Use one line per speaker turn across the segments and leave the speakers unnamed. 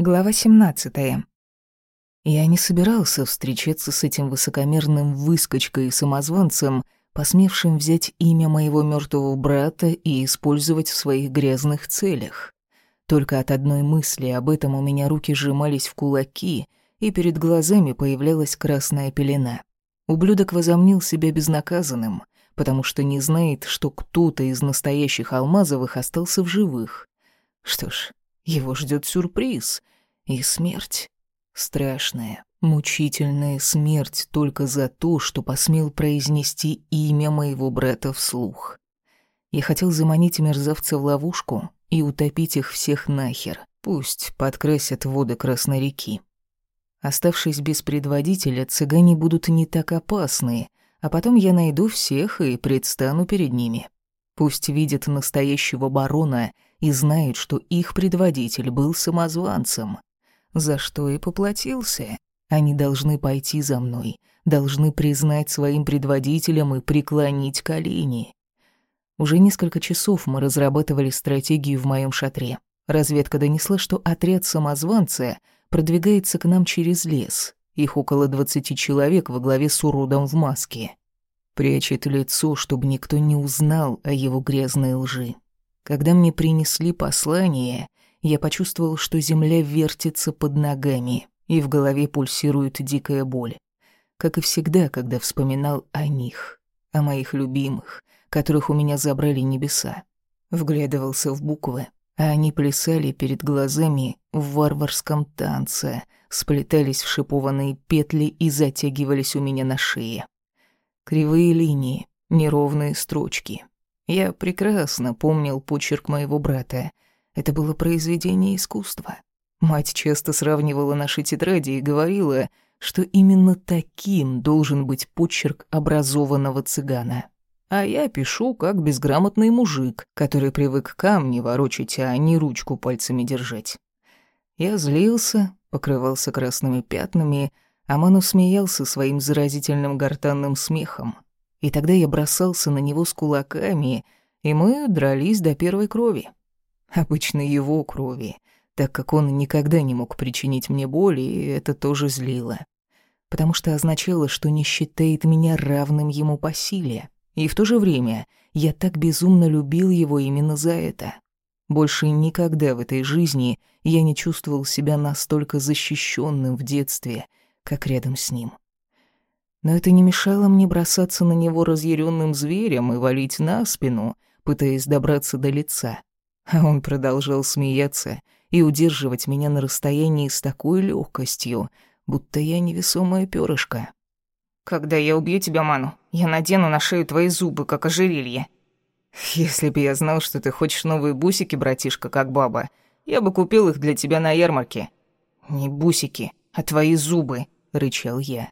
Глава 17. Я не собирался встречаться с этим высокомерным выскочкой и самозванцем, посмевшим взять имя моего мертвого брата и использовать в своих грязных целях. Только от одной мысли об этом у меня руки сжимались в кулаки, и перед глазами появлялась красная пелена. Ублюдок возомнил себя безнаказанным, потому что не знает, что кто-то из настоящих Алмазовых остался в живых. Что ж, его ждет сюрприз и смерть. Страшная, мучительная смерть только за то, что посмел произнести имя моего брата вслух. Я хотел заманить мерзавца в ловушку и утопить их всех нахер. Пусть подкрасят воды Красной реки. Оставшись без предводителя, цыгане будут не так опасны, а потом я найду всех и предстану перед ними. Пусть видят настоящего барона — и знают, что их предводитель был самозванцем. За что и поплатился. Они должны пойти за мной, должны признать своим предводителем и преклонить колени. Уже несколько часов мы разрабатывали стратегию в моем шатре. Разведка донесла, что отряд самозванца продвигается к нам через лес. Их около двадцати человек во главе с уродом в маске. Прячет лицо, чтобы никто не узнал о его грязной лжи. Когда мне принесли послание, я почувствовал, что земля вертится под ногами, и в голове пульсирует дикая боль. Как и всегда, когда вспоминал о них, о моих любимых, которых у меня забрали небеса. Вглядывался в буквы, а они плясали перед глазами в варварском танце, сплетались в шипованные петли и затягивались у меня на шее. Кривые линии, неровные строчки, я прекрасно помнил почерк моего брата. Это было произведение искусства. Мать часто сравнивала наши тетради и говорила, что именно таким должен быть почерк образованного цыгана. А я пишу как безграмотный мужик, который привык камни ворочать, а не ручку пальцами держать. Я злился, покрывался красными пятнами, а Ману смеялся своим заразительным гортанным смехом — и тогда я бросался на него с кулаками, и мы дрались до первой крови. Обычно его крови, так как он никогда не мог причинить мне боли, и это тоже злило. Потому что означало, что не считает меня равным ему по силе. И в то же время я так безумно любил его именно за это. Больше никогда в этой жизни я не чувствовал себя настолько защищенным в детстве, как рядом с ним но это не мешало мне бросаться на него разъяренным зверем и валить на спину, пытаясь добраться до лица. А он продолжал смеяться и удерживать меня на расстоянии с такой легкостью, будто я невесомое перышко.
«Когда я убью тебя, Ману, я надену на шею твои зубы, как ожерелье».
«Если бы я знал, что ты хочешь новые бусики, братишка, как баба, я бы купил их для тебя на ярмарке».
«Не бусики, а твои зубы», — рычал я.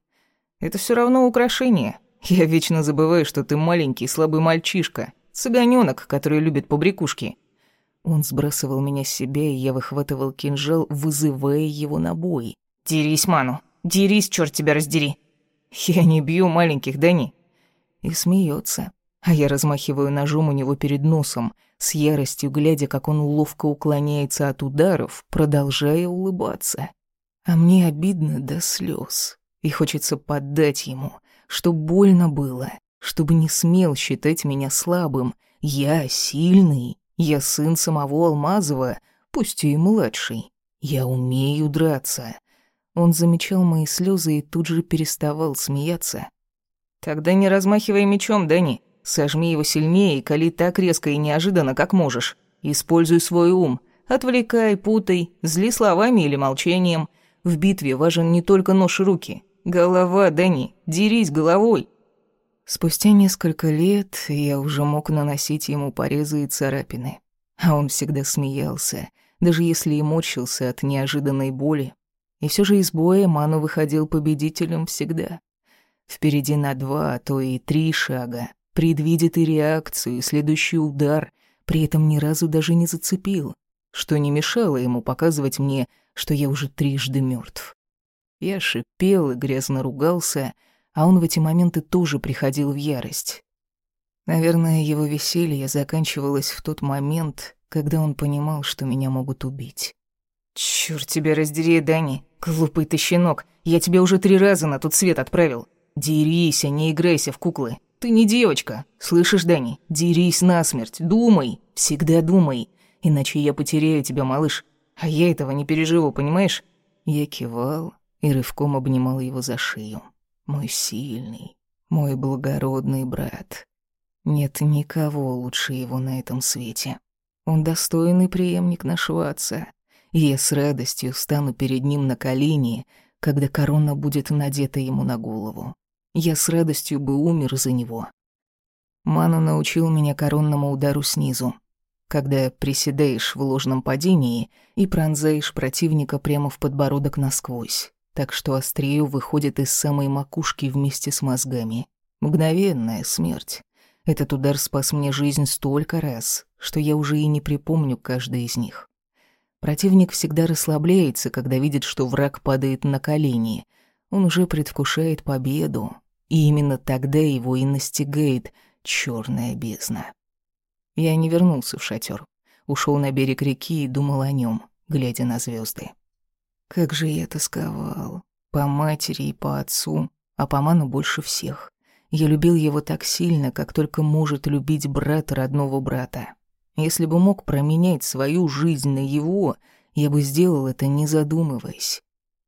Это все равно украшение. Я вечно забываю, что ты маленький, слабый мальчишка, цыганёнок, который любит побрякушки». Он сбрасывал меня с себя, и я выхватывал кинжал, вызывая его на бой.
«Дерись, Ману! Дерись, черт тебя раздери!»
«Я не бью маленьких, Дани!» И смеется, а я размахиваю ножом у него перед носом, с яростью глядя, как он ловко уклоняется от ударов, продолжая улыбаться. А мне обидно до слез и хочется поддать ему, что больно было, чтобы не смел считать меня слабым. Я сильный, я сын самого Алмазова, пусть и младший. Я умею драться. Он замечал мои слезы и тут же переставал смеяться.
«Тогда не размахивай мечом, Дэнни. Сожми его сильнее и кали так резко и неожиданно, как можешь. Используй свой ум. Отвлекай, путай, зли словами или молчанием. В битве важен не только нож и руки. Голова, Дани, дерись головой.
Спустя несколько лет я уже мог наносить ему порезы и царапины. А он всегда смеялся, даже если и морщился от неожиданной боли. И все же из боя Ману выходил победителем всегда. Впереди на два, а то и три шага. Предвидит и реакцию, и следующий удар, при этом ни разу даже не зацепил, что не мешало ему показывать мне, что я уже трижды мертв. Я шипел и грязно ругался, а он в эти моменты тоже приходил в ярость. Наверное, его веселье заканчивалось в тот момент, когда он понимал, что меня могут убить.
Чёрт тебя раздери, Дани. Глупый ты щенок. Я тебя уже три раза на тот свет отправил. Дерись, а не играйся в куклы. Ты не девочка. Слышишь, Дани? Дерись насмерть. Думай. Всегда думай. Иначе я потеряю тебя, малыш. А я этого не переживу, понимаешь?
Я кивал и рывком обнимал его за шею. Мой сильный, мой благородный брат. Нет никого лучше его на этом свете. Он достойный преемник нашего отца. И я с радостью стану перед ним на колени, когда корона будет надета ему на голову. Я с радостью бы умер за него. Ману научил меня коронному удару снизу, когда приседаешь в ложном падении и пронзаешь противника прямо в подбородок насквозь, так что острие выходит из самой макушки вместе с мозгами. Мгновенная смерть. Этот удар спас мне жизнь столько раз, что я уже и не припомню каждый из них. Противник всегда расслабляется, когда видит, что враг падает на колени. Он уже предвкушает победу, и именно тогда его и настигает черная бездна. Я не вернулся в шатер, ушел на берег реки и думал о нем, глядя на звезды. Как же я тосковал. По матери и по отцу, а по ману больше всех. Я любил его так сильно, как только может любить брат родного брата. Если бы мог променять свою жизнь на его, я бы сделал это, не задумываясь.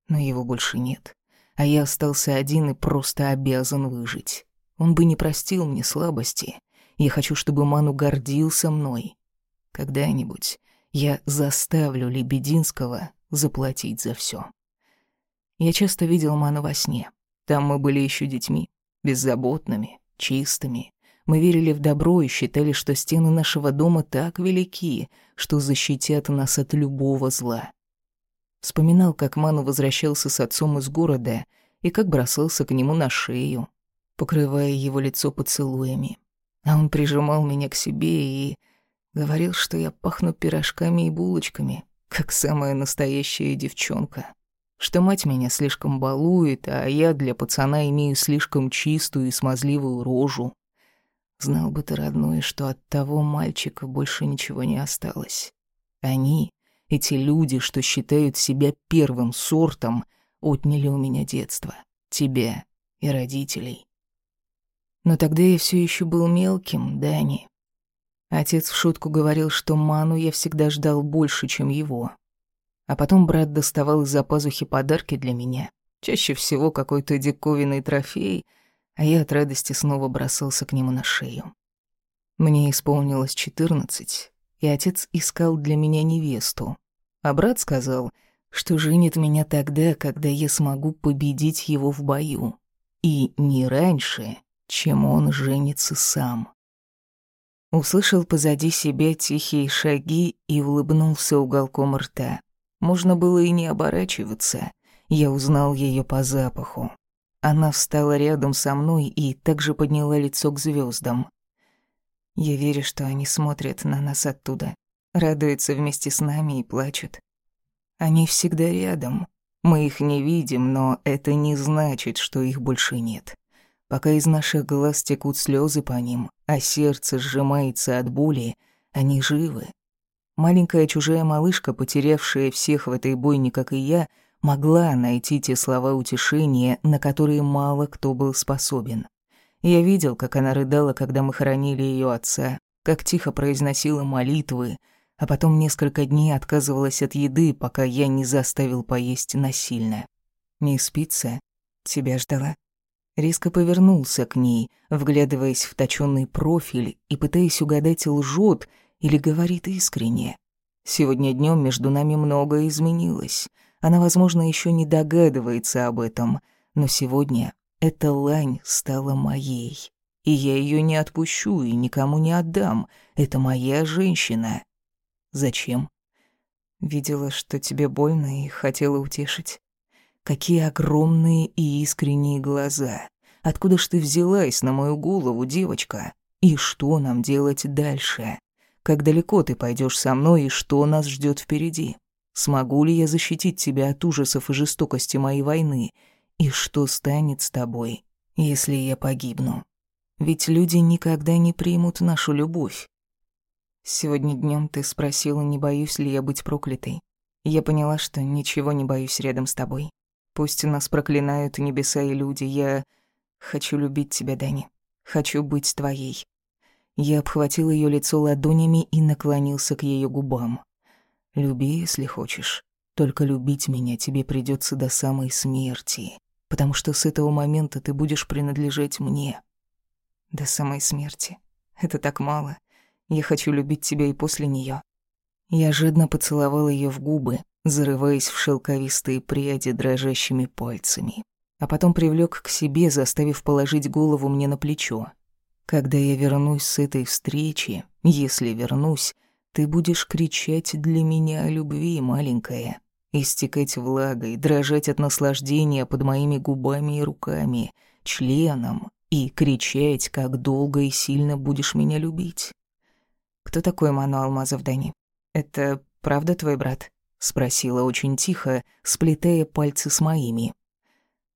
Но его больше нет. А я остался один и просто обязан выжить. Он бы не простил мне слабости. Я хочу, чтобы Ману гордился мной. Когда-нибудь я заставлю Лебединского заплатить за все. Я часто видел Ману во сне. Там мы были еще детьми, беззаботными, чистыми. Мы верили в добро и считали, что стены нашего дома так велики, что защитят нас от любого зла. Вспоминал, как Ману возвращался с отцом из города и как бросался к нему на шею, покрывая его лицо поцелуями. А он прижимал меня к себе и говорил, что я пахну пирожками и булочками, как самая настоящая девчонка что мать меня слишком балует, а я для пацана имею слишком чистую и смазливую рожу. Знал бы ты, родной, что от того мальчика больше ничего не осталось. Они, эти люди, что считают себя первым сортом, отняли у меня детство, тебя и родителей. Но тогда я все еще был мелким, Дани. Отец в шутку говорил, что Ману я всегда ждал больше, чем его. А потом брат доставал из-за пазухи подарки для меня. Чаще всего какой-то диковинный трофей, а я от радости снова бросался к нему на шею. Мне исполнилось четырнадцать, и отец искал для меня невесту. А брат сказал, что женит меня тогда, когда я смогу победить его в бою. И не раньше, чем он женится сам. Услышал позади себя тихие шаги и улыбнулся уголком рта. Можно было и не оборачиваться. Я узнал ее по запаху. Она встала рядом со мной и также подняла лицо к звездам. Я верю, что они смотрят на нас оттуда, радуются вместе с нами и плачут. Они всегда рядом. Мы их не видим, но это не значит, что их больше нет. Пока из наших глаз текут слезы по ним, а сердце сжимается от боли, они живы. Маленькая чужая малышка, потерявшая всех в этой бойне, как и я, могла найти те слова утешения, на которые мало кто был способен. Я видел, как она рыдала, когда мы хоронили ее отца, как тихо произносила молитвы, а потом несколько дней отказывалась от еды, пока я не заставил поесть насильно. «Не спится? Тебя ждала?» Резко повернулся к ней, вглядываясь в точёный профиль и пытаясь угадать, лжет или говорит искренне. Сегодня днем между нами многое изменилось. Она, возможно, еще не догадывается об этом, но сегодня эта лань стала моей. И я ее не отпущу и никому не отдам. Это моя женщина. Зачем? Видела, что тебе больно и хотела утешить. Какие огромные и искренние глаза. Откуда ж ты взялась на мою голову, девочка? И что нам делать дальше? Как далеко ты пойдешь со мной и что нас ждет впереди? Смогу ли я защитить тебя от ужасов и жестокости моей войны? И что станет с тобой, если я погибну? Ведь люди никогда не примут нашу любовь. Сегодня днем ты спросила, не боюсь ли я быть проклятой.
Я поняла, что ничего не боюсь рядом с тобой. Пусть нас проклинают небеса и люди, я хочу любить тебя, Дани. Хочу быть твоей. Я обхватил ее лицо ладонями и наклонился к ее губам. Люби, если хочешь. Только любить меня тебе придется до самой смерти, потому что с этого момента ты будешь принадлежать мне. До самой смерти. Это так мало. Я хочу любить тебя и после нее. Я жадно поцеловал ее в губы, зарываясь в шелковистые пряди дрожащими пальцами, а потом привлек к себе, заставив положить голову мне на плечо. Когда я вернусь с этой встречи, если вернусь, ты будешь кричать для меня о любви, маленькая истекать влагой, дрожать от наслаждения под моими губами и руками, членом и кричать, как долго и сильно будешь меня любить. «Кто такой Ману Алмазов, Дани? Это правда твой брат?» — спросила очень тихо, сплетая пальцы с моими.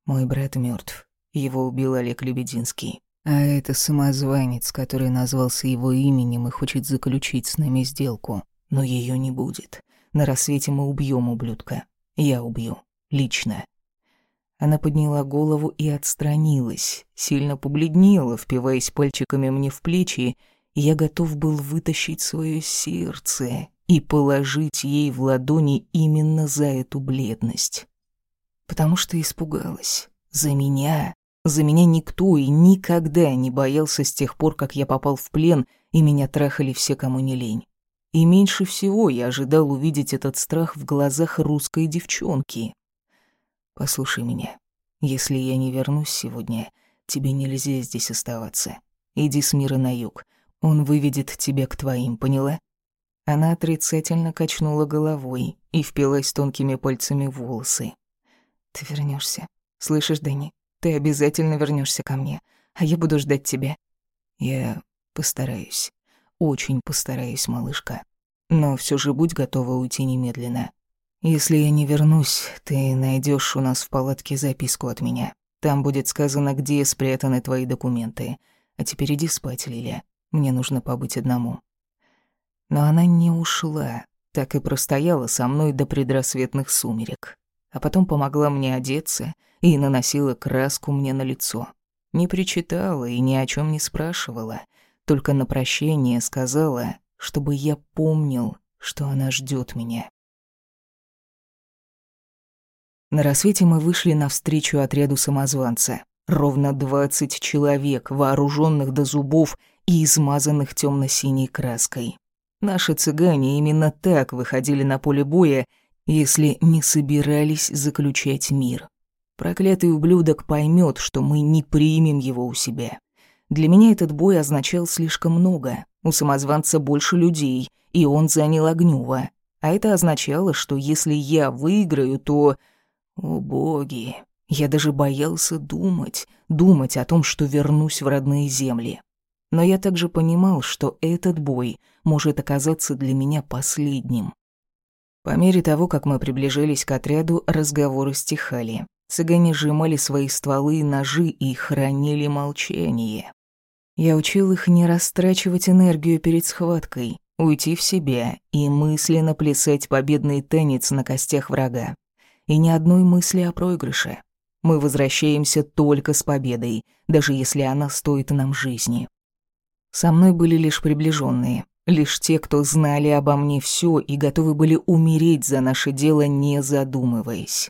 «Мой брат мертв. Его убил Олег Лебединский. А это самозванец, который назвался его именем и хочет заключить с нами сделку. Но ее не будет. На рассвете мы убьем ублюдка. Я убью. Лично. Она подняла голову и отстранилась, сильно побледнела, впиваясь пальчиками мне в плечи, и я готов был вытащить свое сердце и положить ей в ладони именно за эту бледность. Потому что испугалась. За меня. За меня никто и никогда не боялся с тех пор, как я попал в плен, и меня трахали все, кому не лень. И меньше всего я ожидал увидеть этот страх в глазах русской девчонки. «Послушай меня. Если я не вернусь сегодня, тебе нельзя здесь оставаться. Иди с мира на юг. Он выведет тебя к твоим, поняла?» Она отрицательно качнула головой и впилась тонкими пальцами в волосы. «Ты вернешься. Слышишь, Дани? Ты обязательно вернешься ко мне, а я буду ждать тебя». «Я постараюсь». Очень постараюсь, малышка. Но все же будь готова уйти немедленно. Если я не вернусь, ты найдешь у нас в палатке записку от меня. Там будет сказано, где спрятаны твои документы. А теперь иди спать, Лиля. Мне нужно побыть одному. Но она не ушла, так и простояла со мной до предрассветных сумерек. А потом помогла мне одеться и наносила краску мне на лицо. Не причитала и ни о чем не спрашивала — только на прощение сказала, чтобы я помнил, что она ждет меня. На рассвете мы вышли навстречу отряду самозванца. Ровно двадцать человек, вооруженных до зубов и измазанных темно-синей краской. Наши цыгане именно так выходили на поле боя, если не собирались заключать мир. Проклятый ублюдок поймет, что мы не примем его у себя. Для меня этот бой означал слишком много. У самозванца больше людей, и он занял Огнёва. А это означало, что если я выиграю, то... О боги, я даже боялся думать, думать о том, что вернусь в родные земли. Но я также понимал, что этот бой может оказаться для меня последним. По мере того, как мы приближались к отряду, разговоры стихали. Цыгане сжимали свои стволы и ножи и хранили молчание. Я учил их не растрачивать энергию перед схваткой, уйти в себя и мысленно плясать победный танец на костях врага. И ни одной мысли о проигрыше. Мы возвращаемся только с победой, даже если она стоит нам жизни. Со мной были лишь приближенные, лишь те, кто знали обо мне все и готовы были умереть за наше дело, не задумываясь.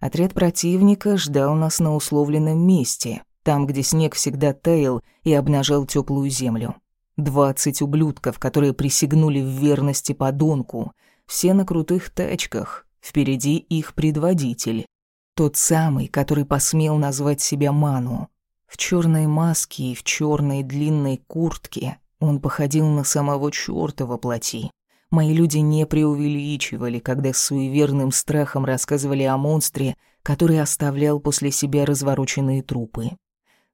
Отряд противника ждал нас на условленном месте, там, где снег всегда таял и обнажал теплую землю. Двадцать ублюдков, которые присягнули в верности подонку, все на крутых тачках, впереди их предводитель. Тот самый, который посмел назвать себя Ману. В черной маске и в черной длинной куртке он походил на самого чёрта во плоти. Мои люди не преувеличивали, когда с суеверным страхом рассказывали о монстре, который оставлял после себя развороченные трупы.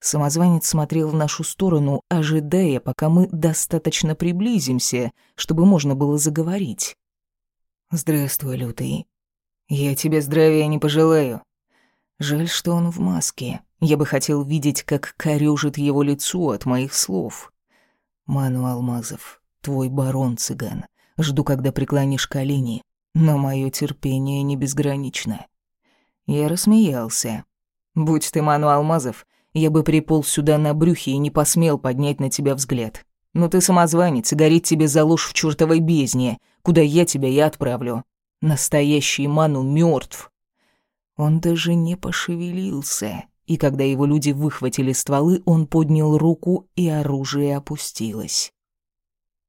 Самозванец смотрел в нашу сторону, ожидая, пока мы достаточно приблизимся, чтобы можно было заговорить. «Здравствуй, Лютый. Я тебе здравия не пожелаю. Жаль, что он в маске. Я бы хотел видеть, как корёжит его лицо от моих слов. Ману Алмазов, твой барон-цыган. Жду, когда преклонишь колени.
но мое терпение не безгранично. Я рассмеялся. «Будь ты Ману Алмазов, я бы приполз сюда на брюхе и не посмел поднять на тебя взгляд. Но ты самозванец, и горит тебе за ложь в чертовой бездне, куда я тебя и отправлю. Настоящий Ману мертв. Он даже не пошевелился, и когда его люди выхватили стволы, он поднял руку, и оружие опустилось.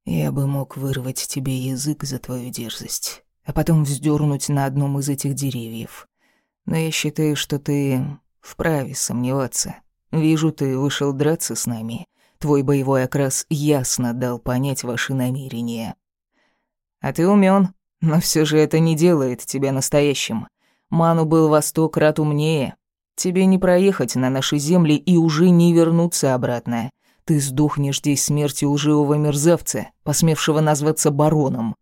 Я бы мог вырвать тебе язык за твою дерзость, а потом вздернуть на одном из этих деревьев. Но я считаю, что ты вправе сомневаться. Вижу, ты вышел драться с нами. Твой боевой окрас ясно дал понять ваши намерения. А ты умен, но все же это не делает тебя настоящим. Ману был во сто крат умнее. Тебе не проехать на наши земли и уже не вернуться обратно. Ты сдохнешь здесь смертью лживого мерзавца, посмевшего назваться бароном.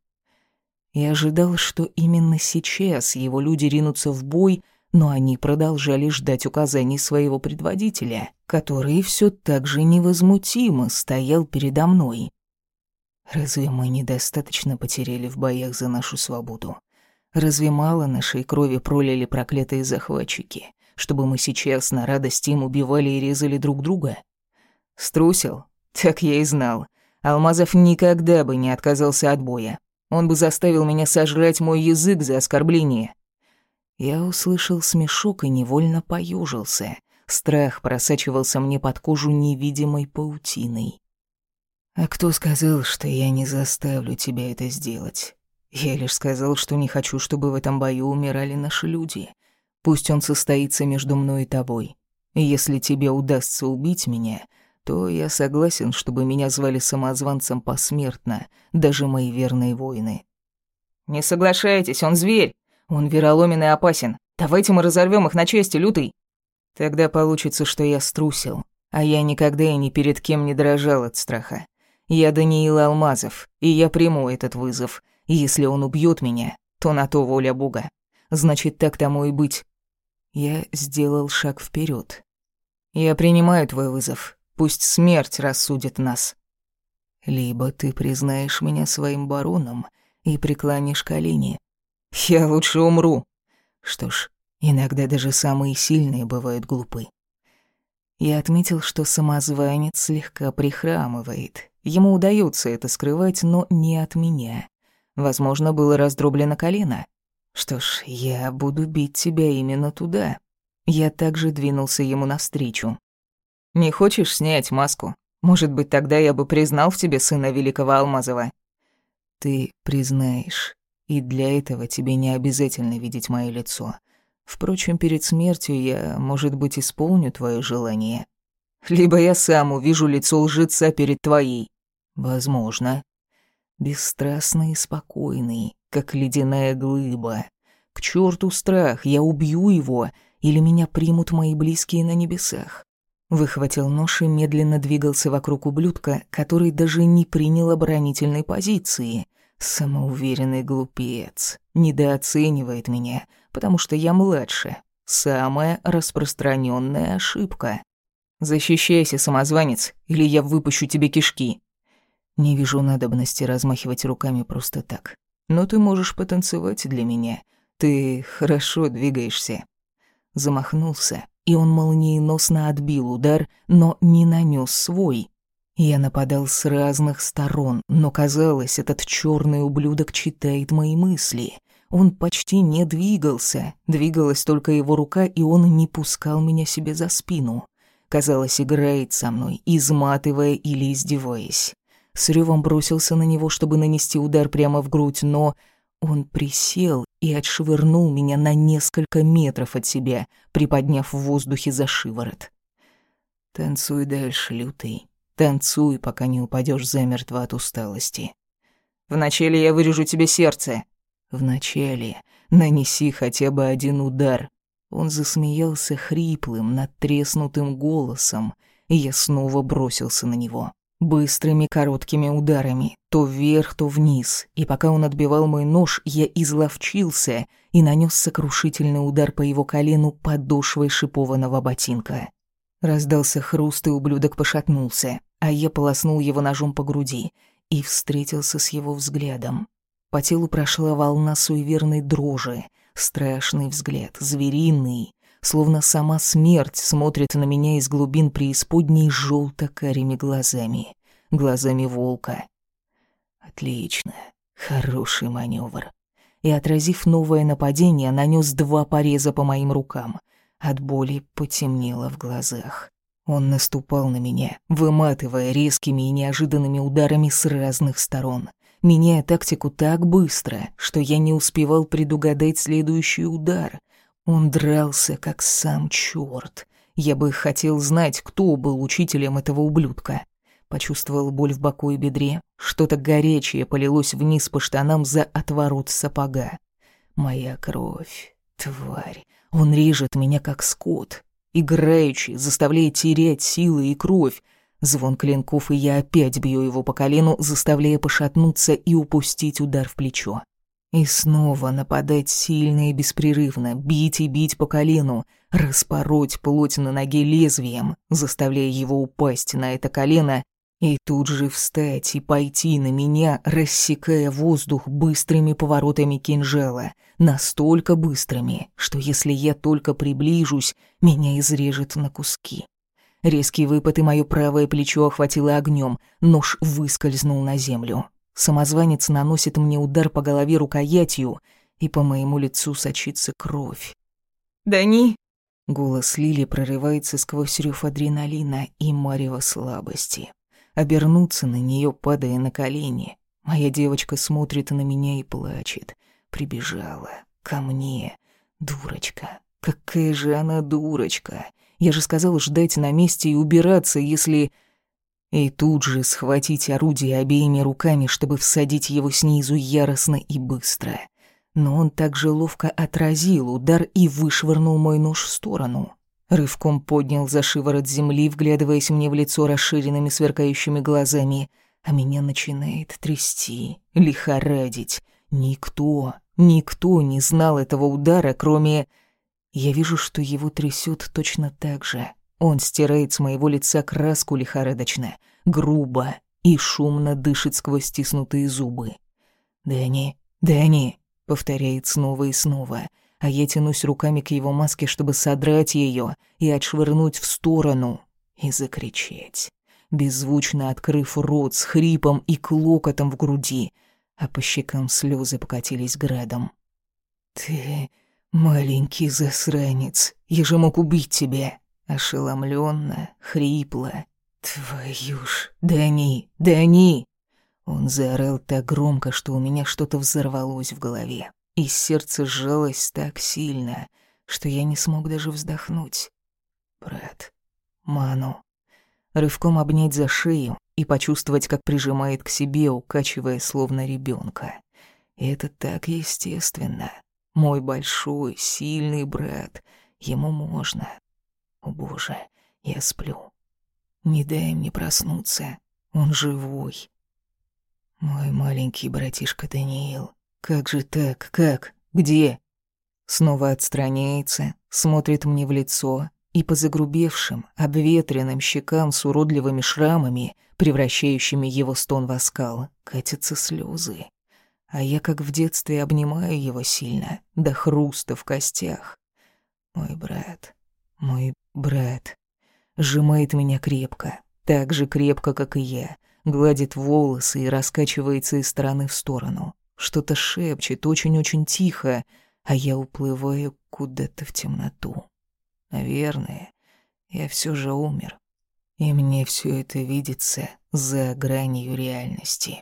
Я ожидал, что именно сейчас его люди ринутся в бой, но они продолжали ждать указаний своего предводителя, который все так же невозмутимо стоял передо мной. Разве мы недостаточно потеряли в боях за нашу свободу? Разве мало нашей крови пролили проклятые захватчики, чтобы мы сейчас на радость им убивали и резали друг друга? Струсил? Так я и знал. Алмазов никогда бы не отказался от боя. Он бы заставил меня сожрать мой язык за оскорбление. Я услышал смешок и невольно поюжился. Страх просачивался мне под кожу невидимой паутиной. «А кто сказал, что я не заставлю тебя это сделать? Я лишь сказал, что не хочу, чтобы в этом бою умирали наши люди. Пусть он состоится между мной и тобой. И если тебе удастся убить меня, то я согласен, чтобы меня звали самозванцем посмертно, даже мои верные воины».
«Не соглашайтесь, он зверь!» Он вероломен и опасен. Давайте мы разорвем их на части, лютый.
Тогда получится, что я струсил, а я никогда и ни перед кем не дрожал от страха. Я Даниил Алмазов, и я приму этот вызов. Если он убьет меня, то на то воля Бога. Значит, так тому и быть. Я сделал шаг вперед. Я принимаю твой вызов. Пусть смерть рассудит нас. Либо ты признаешь меня своим бароном и преклонишь колени,
я лучше умру.
Что ж, иногда даже самые сильные бывают глупы. Я отметил, что самозванец слегка прихрамывает. Ему удается это скрывать, но не от меня. Возможно, было раздроблено колено. Что ж, я буду бить тебя именно туда. Я также двинулся ему навстречу.
«Не хочешь снять маску? Может быть, тогда я бы признал в тебе сына великого Алмазова?»
«Ты признаешь, и для этого тебе не обязательно видеть мое лицо. Впрочем, перед смертью я, может быть, исполню твое желание.
Либо я сам увижу лицо лжеца перед твоей.
Возможно. Бесстрастный и спокойный, как ледяная глыба. К черту страх, я убью его, или меня примут мои близкие на небесах. Выхватил нож и медленно двигался вокруг ублюдка, который даже не принял оборонительной позиции — Самоуверенный глупец. Недооценивает меня, потому что я младше. Самая распространенная ошибка.
Защищайся, самозванец, или я выпущу тебе кишки.
Не вижу надобности размахивать руками просто так. Но ты можешь потанцевать для меня. Ты хорошо двигаешься. Замахнулся, и он молниеносно отбил удар, но не нанес свой. Я нападал с разных сторон, но казалось, этот черный ублюдок читает мои мысли. Он почти не двигался, двигалась только его рука, и он не пускал меня себе за спину. Казалось, играет со мной, изматывая или издеваясь. С ревом бросился на него, чтобы нанести удар прямо в грудь, но он присел и отшвырнул меня на несколько метров от себя, приподняв в воздухе за шиворот. «Танцуй дальше, лютый», Танцуй, пока не упадешь замертво от усталости.
Вначале я вырежу тебе сердце.
Вначале нанеси хотя бы один удар. Он засмеялся хриплым, надтреснутым голосом, и я снова бросился на него. Быстрыми короткими ударами, то вверх, то вниз, и пока он отбивал мой нож, я изловчился и нанес сокрушительный удар по его колену подошвой шипованного ботинка. Раздался хруст, и ублюдок пошатнулся а я полоснул его ножом по груди и встретился с его взглядом. По телу прошла волна суеверной дрожи, страшный взгляд, звериный, словно сама смерть смотрит на меня из глубин преисподней желто-карими глазами, глазами волка. Отлично, хороший маневр. И, отразив новое нападение, нанес два пореза по моим рукам. От боли потемнело в глазах. Он наступал на меня, выматывая резкими и неожиданными ударами с разных сторон, меняя тактику так быстро, что я не успевал предугадать следующий удар. Он дрался, как сам чёрт. Я бы хотел знать, кто был учителем этого ублюдка. Почувствовал боль в боку и бедре. Что-то горячее полилось вниз по штанам за отворот сапога. Моя кровь. Тварь. Он режет меня, как скот. Играючи, заставляя терять силы и кровь. Звон клинков, и я опять бью его по колену, заставляя пошатнуться и упустить удар в плечо. И снова нападать сильно и беспрерывно, бить и бить по колену, распороть плоть на ноге лезвием, заставляя его упасть на это колено и тут же встать и пойти на меня, рассекая воздух быстрыми поворотами кинжала, настолько быстрыми, что если я только приближусь, меня изрежет на куски. Резкий выпад и мое правое плечо охватило огнем, нож выскользнул на землю. Самозванец наносит мне удар по голове рукоятью, и по моему лицу сочится кровь.
«Дани!»
Голос Лили прорывается сквозь рев адреналина и марево слабости обернуться на нее, падая на колени. Моя девочка смотрит на меня и плачет. Прибежала ко мне. Дурочка. Какая же она дурочка. Я же сказал ждать на месте и убираться, если... И тут же схватить орудие обеими руками, чтобы всадить его снизу яростно и быстро. Но он также ловко отразил удар и вышвырнул мой нож в сторону. Рывком поднял за шиворот земли, вглядываясь мне в лицо расширенными сверкающими глазами, а меня начинает трясти, лихорадить. Никто, никто не знал этого удара, кроме... Я вижу, что его трясет точно так же. Он стирает с моего лица краску лихорадочно, грубо и шумно дышит сквозь стиснутые зубы. «Дэнни, Дэнни!» — повторяет снова и снова — а я тянусь руками к его маске, чтобы содрать ее и отшвырнуть в сторону и закричать, беззвучно открыв рот с хрипом и клокотом в груди, а по щекам слезы покатились градом. «Ты маленький засранец, я же мог убить тебя!» Ошеломленно, хрипло. «Твою ж, Дани, Дани!» Он заорал так громко, что у меня что-то взорвалось в голове и сердце сжалось так сильно, что я не смог даже вздохнуть. Брат, Ману. Рывком обнять за шею и почувствовать, как прижимает к себе, укачивая словно ребенка. это так естественно. Мой большой, сильный брат. Ему можно. О боже, я сплю. Не дай мне проснуться. Он живой. Мой маленький братишка Даниил. Как же так? Как? Где? Снова отстраняется, смотрит мне в лицо, и по загрубевшим, обветренным щекам с уродливыми шрамами, превращающими его стон в оскал, катятся слезы. А я, как в детстве, обнимаю его сильно, до хруста в костях. Мой брат, мой брат, сжимает меня крепко, так же крепко, как и я, гладит волосы и раскачивается из стороны в сторону. Что-то шепчет очень-очень тихо, а я уплываю куда-то в темноту. Наверное, я все же умер. И мне все это видится за гранью реальности.